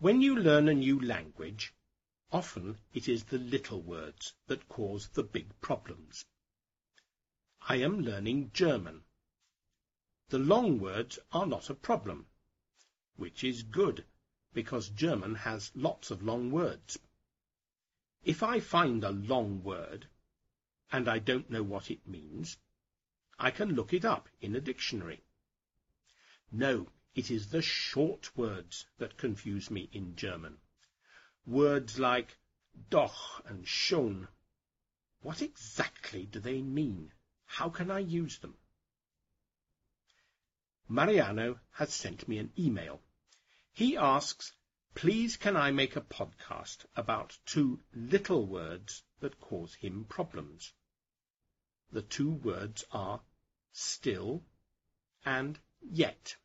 When you learn a new language, often it is the little words that cause the big problems. I am learning German. The long words are not a problem, which is good, because German has lots of long words. If I find a long word, and I don't know what it means, I can look it up in a dictionary. No, it is the short words that confuse me in German. Words like doch and schon. What exactly do they mean? How can I use them? Mariano has sent me an email. He asks, please can I make a podcast about two little words that cause him problems? The two words are still and yet.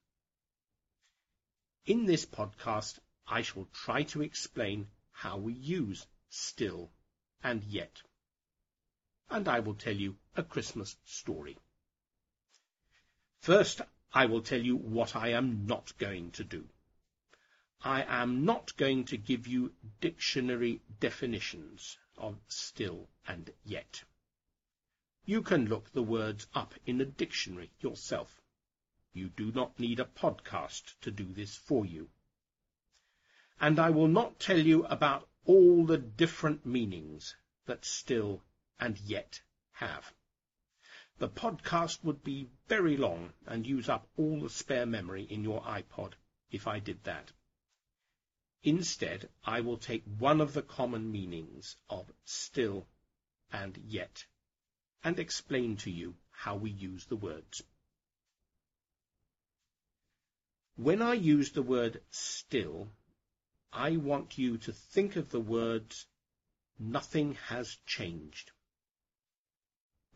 In this podcast, I shall try to explain how we use still and yet. And I will tell you a Christmas story. First, I will tell you what I am not going to do. I am not going to give you dictionary definitions of still and yet. You can look the words up in a dictionary yourself. You do not need a podcast to do this for you. And I will not tell you about all the different meanings that still and yet have. The podcast would be very long and use up all the spare memory in your iPod if I did that. Instead, I will take one of the common meanings of still and yet and explain to you how we use the words. When I use the word still, I want you to think of the words nothing has changed.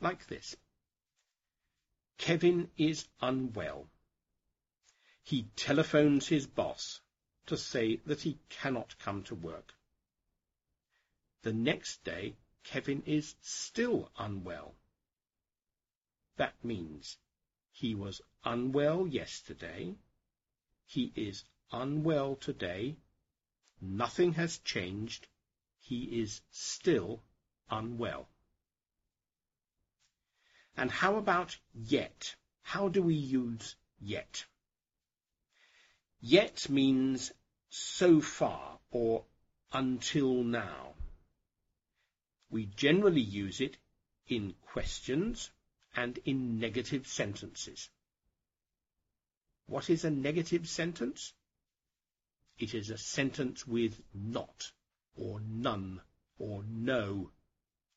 Like this. Kevin is unwell. He telephones his boss to say that he cannot come to work. The next day, Kevin is still unwell. That means he was unwell yesterday, he is unwell today. Nothing has changed. He is still unwell. And how about yet? How do we use yet? Yet means so far or until now. We generally use it in questions and in negative sentences. What is a negative sentence? It is a sentence with not, or none, or no,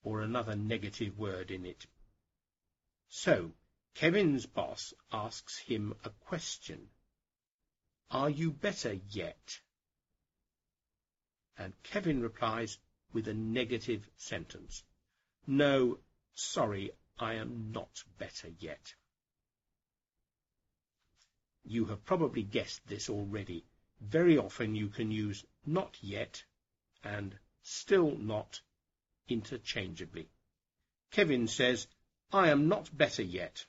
or another negative word in it. So, Kevin's boss asks him a question. Are you better yet? And Kevin replies with a negative sentence. No, sorry, I am not better yet. You have probably guessed this already. Very often you can use not yet and still not interchangeably. Kevin says, I am not better yet.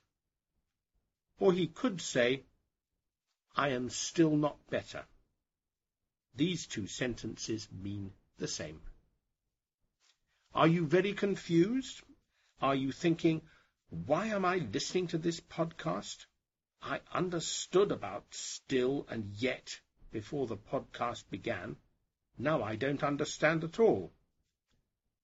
Or he could say, I am still not better. These two sentences mean the same. Are you very confused? Are you thinking, why am I listening to this podcast? I understood about still and yet before the podcast began. Now I don't understand at all.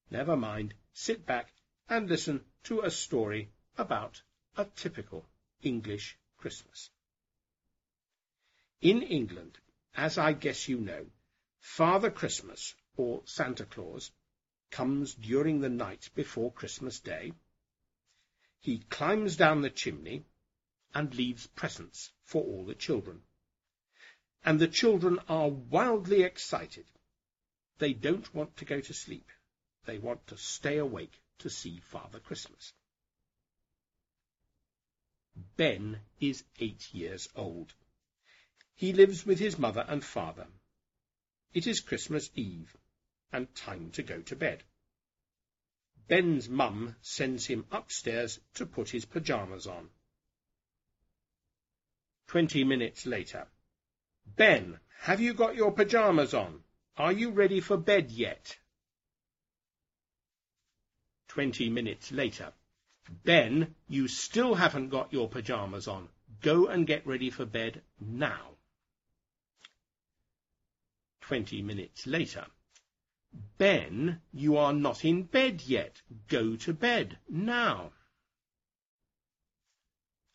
Never mind. Sit back and listen to a story about a typical English Christmas. In England, as I guess you know, Father Christmas, or Santa Claus, comes during the night before Christmas Day. He climbs down the chimney and leaves presents for all the children. And the children are wildly excited. They don't want to go to sleep. They want to stay awake to see Father Christmas. Ben is eight years old. He lives with his mother and father. It is Christmas Eve, and time to go to bed. Ben's mum sends him upstairs to put his pyjamas on. Twenty minutes later. Ben, have you got your pyjamas on? Are you ready for bed yet? Twenty minutes later. Ben, you still haven't got your pyjamas on. Go and get ready for bed now. Twenty minutes later. Ben, you are not in bed yet. Go to bed now.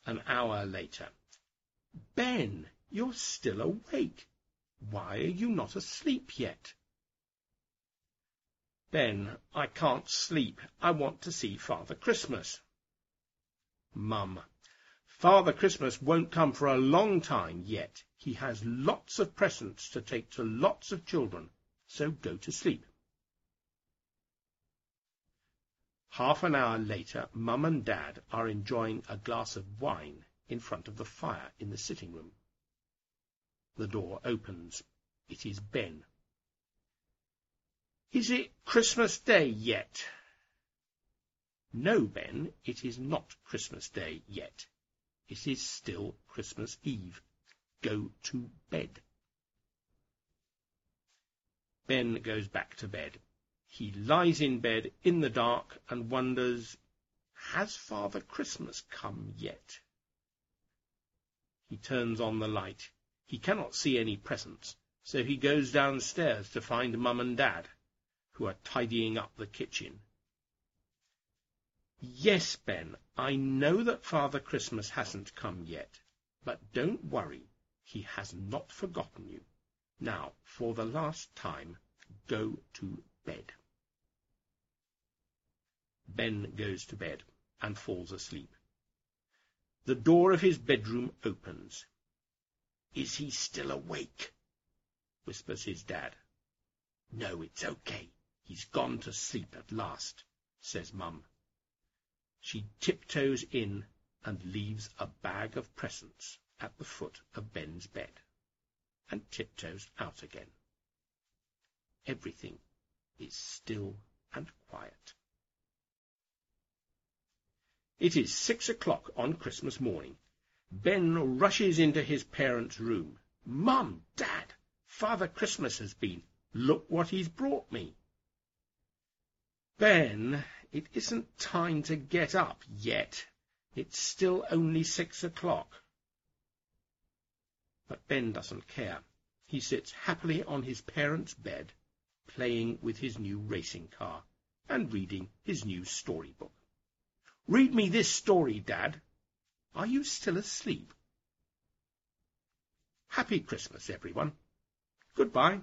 An hour later. Ben, you're still awake. Why are you not asleep yet? Ben, I can't sleep. I want to see Father Christmas. Mum, Father Christmas won't come for a long time yet. He has lots of presents to take to lots of children, so go to sleep. Half an hour later, Mum and Dad are enjoying a glass of wine in front of the fire in the sitting room. The door opens. It is Ben. Is it Christmas Day yet? No, Ben, it is not Christmas Day yet. It is still Christmas Eve. Go to bed. Ben goes back to bed. He lies in bed in the dark and wonders, has Father Christmas come yet? He turns on the light. He cannot see any presents, so he goes downstairs to find Mum and Dad, who are tidying up the kitchen. Yes, Ben, I know that Father Christmas hasn't come yet, but don't worry, he has not forgotten you. Now, for the last time, go to bed. Ben goes to bed and falls asleep. The door of his bedroom opens. Is he still awake? whispers his dad. No, it's okay. He's gone to sleep at last, says Mum. She tiptoes in and leaves a bag of presents at the foot of Ben's bed, and tiptoes out again. Everything is still and quiet. It is six o'clock on Christmas morning. Ben rushes into his parents' room. Mum, Dad, Father Christmas has been. Look what he's brought me. Ben it isn't time to get up yet. It's still only six o'clock. But Ben doesn't care. He sits happily on his parents' bed, playing with his new racing car and reading his new storybook. Read me this story, Dad. Are you still asleep? Happy Christmas, everyone. Goodbye.